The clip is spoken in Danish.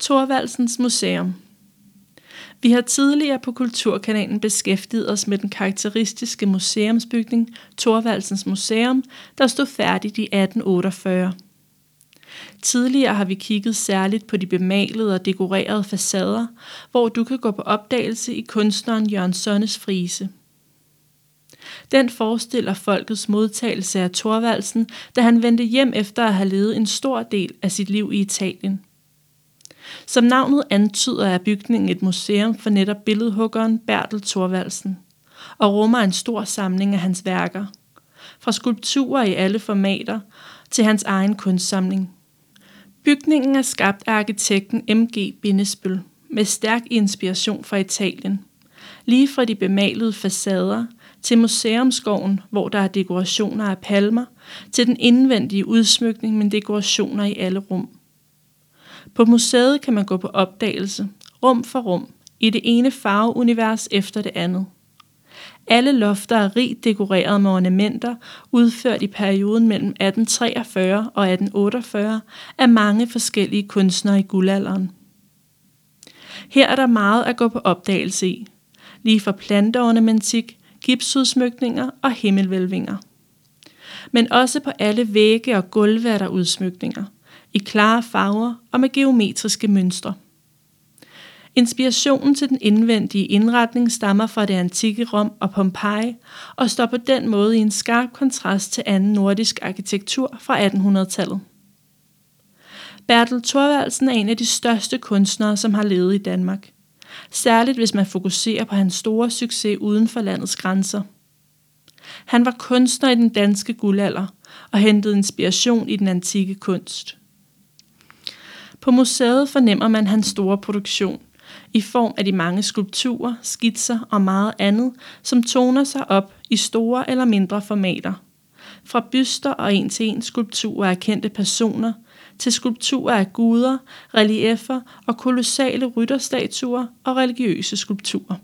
Thorvaldsens Museum Vi har tidligere på Kulturkanalen beskæftiget os med den karakteristiske museumsbygning Thorvaldsens Museum, der stod færdigt i 1848. Tidligere har vi kigget særligt på de bemalede og dekorerede facader, hvor du kan gå på opdagelse i kunstneren Jørgen Sønnes frise. Den forestiller folkets modtagelse af Thorvaldsen, da han vendte hjem efter at have levet en stor del af sit liv i Italien. Som navnet antyder er bygningen et museum for netop billedhuggeren Bertel Thorvaldsen, og rummer en stor samling af hans værker. Fra skulpturer i alle formater til hans egen kunstsamling. Bygningen er skabt af arkitekten M.G. Bindesbøl med stærk inspiration fra Italien. Lige fra de bemalede facader til museumsgården, hvor der er dekorationer af palmer, til den indvendige udsmykning med dekorationer i alle rum. På museet kan man gå på opdagelse, rum for rum, i det ene farveunivers efter det andet. Alle lofter er rigt dekoreret med ornamenter, udført i perioden mellem 1843 og 1848 af mange forskellige kunstnere i guldalderen. Her er der meget at gå på opdagelse i, lige fra planteornamentik, gipsudsmykninger og himmelvælvinger. Men også på alle vægge og gulve er der udsmykninger, i klare farver og med geometriske mønstre. Inspirationen til den indvendige indretning stammer fra det antikke Rom og Pompeji og står på den måde i en skarp kontrast til anden nordisk arkitektur fra 1800-tallet. Bertel Thorvaldsen er en af de største kunstnere, som har levet i Danmark. Særligt hvis man fokuserer på hans store succes uden for landets grænser. Han var kunstner i den danske guldalder og hentede inspiration i den antikke kunst. På museet fornemmer man hans store produktion, i form af de mange skulpturer, skitser og meget andet, som toner sig op i store eller mindre formater. Fra byster og en til en skulpturer af kendte personer, til skulpturer af guder, reliefer og kolossale rytterstatuer og religiøse skulpturer.